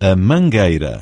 a mangueira.